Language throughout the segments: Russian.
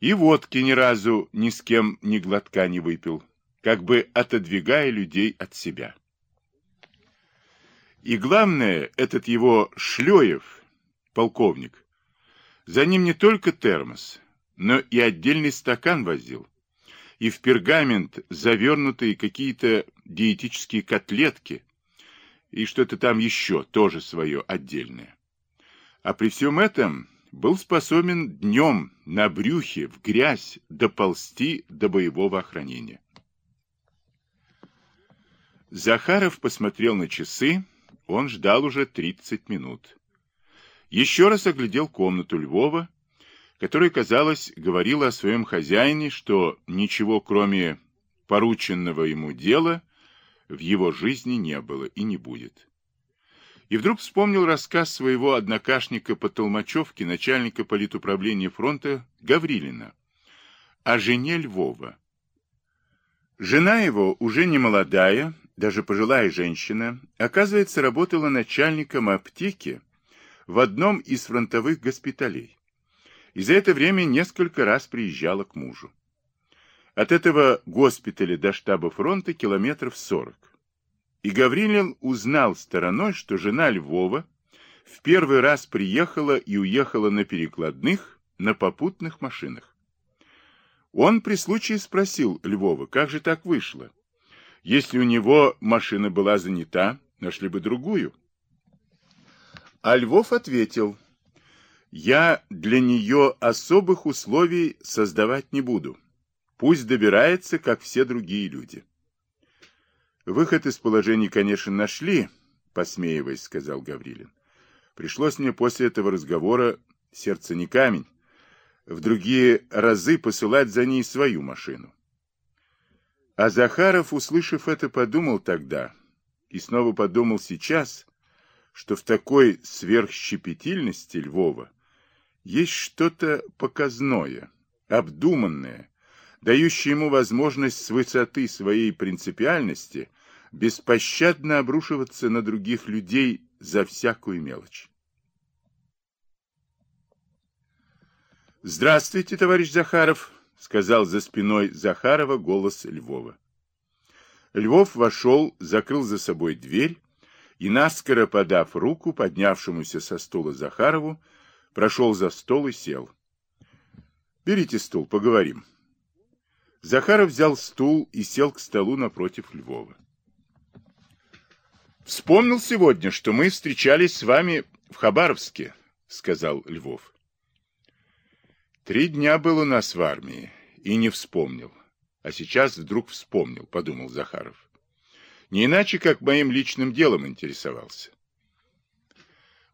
И водки ни разу ни с кем ни глотка не выпил, как бы отодвигая людей от себя. И главное, этот его Шлеев, полковник, за ним не только термос, но и отдельный стакан возил, и в пергамент завернутые какие-то диетические котлетки, и что-то там еще, тоже свое отдельное. А при всем этом был способен днем на брюхе в грязь доползти до боевого охранения. Захаров посмотрел на часы, он ждал уже 30 минут. Еще раз оглядел комнату Львова, которая, казалось, говорила о своем хозяине, что ничего, кроме порученного ему дела, в его жизни не было и не будет и вдруг вспомнил рассказ своего однокашника по Толмачевке, начальника политуправления фронта Гаврилина, о жене Львова. Жена его, уже не молодая, даже пожилая женщина, оказывается, работала начальником аптеки в одном из фронтовых госпиталей. И за это время несколько раз приезжала к мужу. От этого госпиталя до штаба фронта километров сорок. И Гаврилин узнал стороной, что жена Львова в первый раз приехала и уехала на перекладных, на попутных машинах. Он при случае спросил Львова, как же так вышло? Если у него машина была занята, нашли бы другую. А Львов ответил, я для нее особых условий создавать не буду. Пусть добирается, как все другие люди. Выход из положения, конечно, нашли, посмеиваясь, сказал Гаврилин. Пришлось мне после этого разговора, сердце не камень, в другие разы посылать за ней свою машину. А Захаров, услышав это, подумал тогда, и снова подумал сейчас, что в такой сверхщепетильности Львова есть что-то показное, обдуманное, дающее ему возможность с высоты своей принципиальности беспощадно обрушиваться на других людей за всякую мелочь. «Здравствуйте, товарищ Захаров», — сказал за спиной Захарова голос Львова. Львов вошел, закрыл за собой дверь и, наскоро подав руку поднявшемуся со стула Захарову, прошел за стол и сел. «Берите стул, поговорим». Захаров взял стул и сел к столу напротив Львова. Вспомнил сегодня, что мы встречались с вами в Хабаровске, сказал Львов. Три дня был у нас в армии и не вспомнил. А сейчас вдруг вспомнил, подумал Захаров. Не иначе, как моим личным делом интересовался.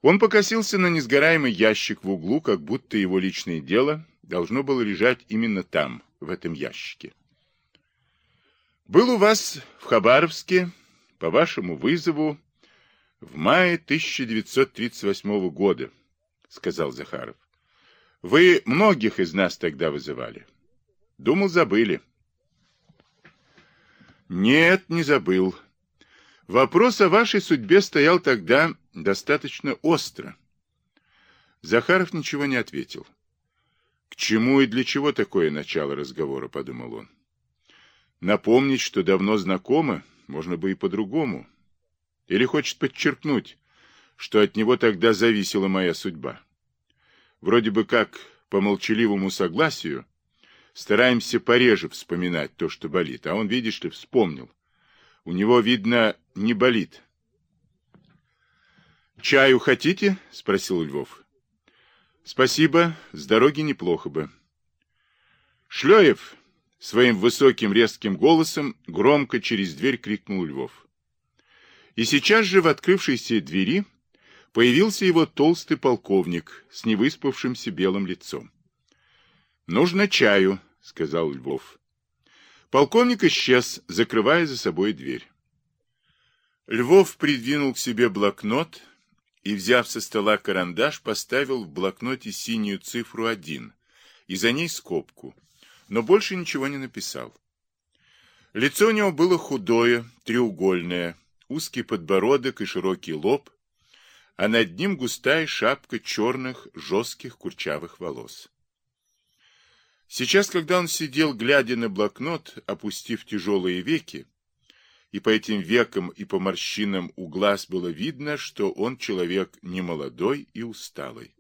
Он покосился на несгораемый ящик в углу, как будто его личное дело должно было лежать именно там, в этом ящике. Был у вас в Хабаровске по вашему вызову в мае 1938 года, сказал Захаров. Вы многих из нас тогда вызывали. Думал, забыли. Нет, не забыл. Вопрос о вашей судьбе стоял тогда достаточно остро. Захаров ничего не ответил. К чему и для чего такое начало разговора, подумал он. Напомнить, что давно знакомы, можно бы и по-другому. Или хочет подчеркнуть, что от него тогда зависела моя судьба. Вроде бы как по молчаливому согласию стараемся пореже вспоминать то, что болит, а он, видишь ли, вспомнил. У него, видно, не болит. «Чаю хотите?» — спросил Львов. «Спасибо, с дороги неплохо бы». «Шлёев!» Своим высоким резким голосом громко через дверь крикнул Львов. И сейчас же в открывшейся двери появился его толстый полковник с невыспавшимся белым лицом. «Нужно чаю», — сказал Львов. Полковник исчез, закрывая за собой дверь. Львов придвинул к себе блокнот и, взяв со стола карандаш, поставил в блокноте синюю цифру один и за ней скобку но больше ничего не написал. Лицо у него было худое, треугольное, узкий подбородок и широкий лоб, а над ним густая шапка черных, жестких, курчавых волос. Сейчас, когда он сидел, глядя на блокнот, опустив тяжелые веки, и по этим векам и по морщинам у глаз было видно, что он человек немолодой и усталый.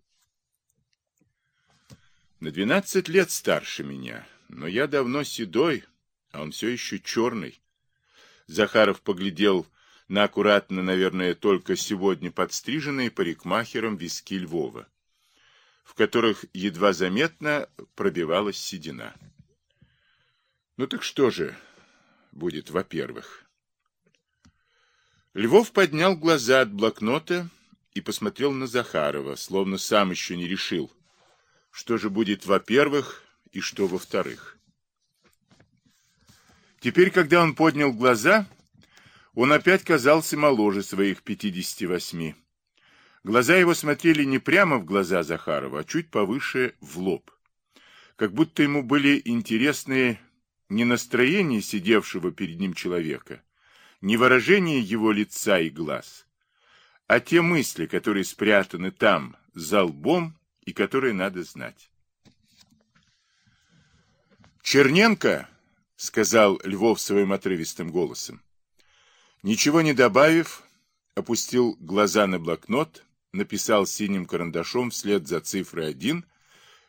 На двенадцать лет старше меня, но я давно седой, а он все еще черный. Захаров поглядел на аккуратно, наверное, только сегодня подстриженные парикмахером виски Львова, в которых едва заметно пробивалась седина. Ну так что же будет, во-первых? Львов поднял глаза от блокнота и посмотрел на Захарова, словно сам еще не решил, что же будет во-первых и что во-вторых. Теперь, когда он поднял глаза, он опять казался моложе своих 58. Глаза его смотрели не прямо в глаза Захарова, а чуть повыше в лоб. Как будто ему были интересны не настроение сидевшего перед ним человека, не выражение его лица и глаз, а те мысли, которые спрятаны там, за лбом, и которые надо знать. «Черненко», — сказал Львов своим отрывистым голосом, ничего не добавив, опустил глаза на блокнот, написал синим карандашом вслед за цифрой один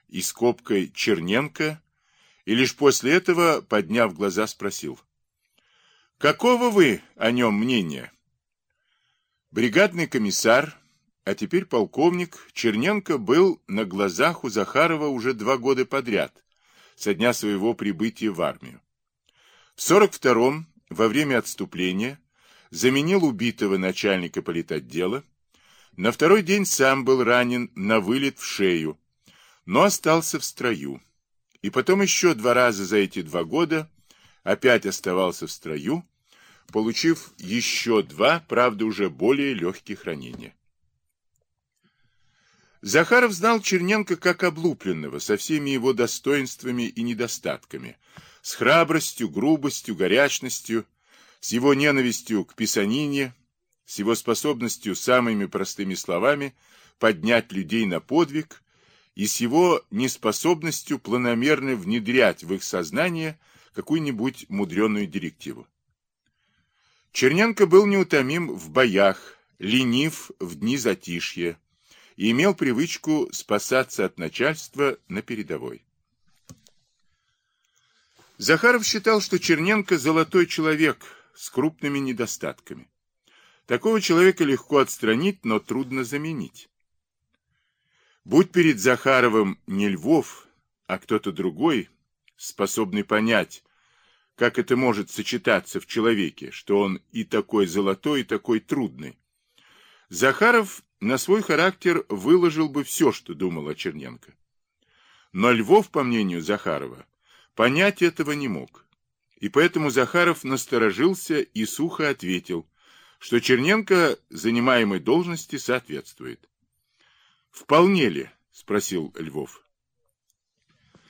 и скобкой «Черненко», и лишь после этого, подняв глаза, спросил — Какого вы о нем мнения? Бригадный комиссар, а теперь полковник Черненко был на глазах у Захарова уже два года подряд, со дня своего прибытия в армию. В 42-м, во время отступления, заменил убитого начальника политотдела, на второй день сам был ранен на вылет в шею, но остался в строю. И потом еще два раза за эти два года опять оставался в строю, получив еще два, правда уже более легких ранения. Захаров знал Черненко как облупленного, со всеми его достоинствами и недостатками, с храбростью, грубостью, горячностью, с его ненавистью к писанине, с его способностью самыми простыми словами поднять людей на подвиг и с его неспособностью планомерно внедрять в их сознание какую-нибудь мудреную директиву. Черненко был неутомим в боях, ленив в дни затишья и имел привычку спасаться от начальства на передовой. Захаров считал, что Черненко – золотой человек с крупными недостатками. Такого человека легко отстранить, но трудно заменить. Будь перед Захаровым не Львов, а кто-то другой, способный понять, как это может сочетаться в человеке, что он и такой золотой, и такой трудный. Захаров на свой характер выложил бы все, что думал о Черненко. Но Львов, по мнению Захарова, понять этого не мог. И поэтому Захаров насторожился и сухо ответил, что Черненко занимаемой должности соответствует. «Вполне ли?» – спросил Львов.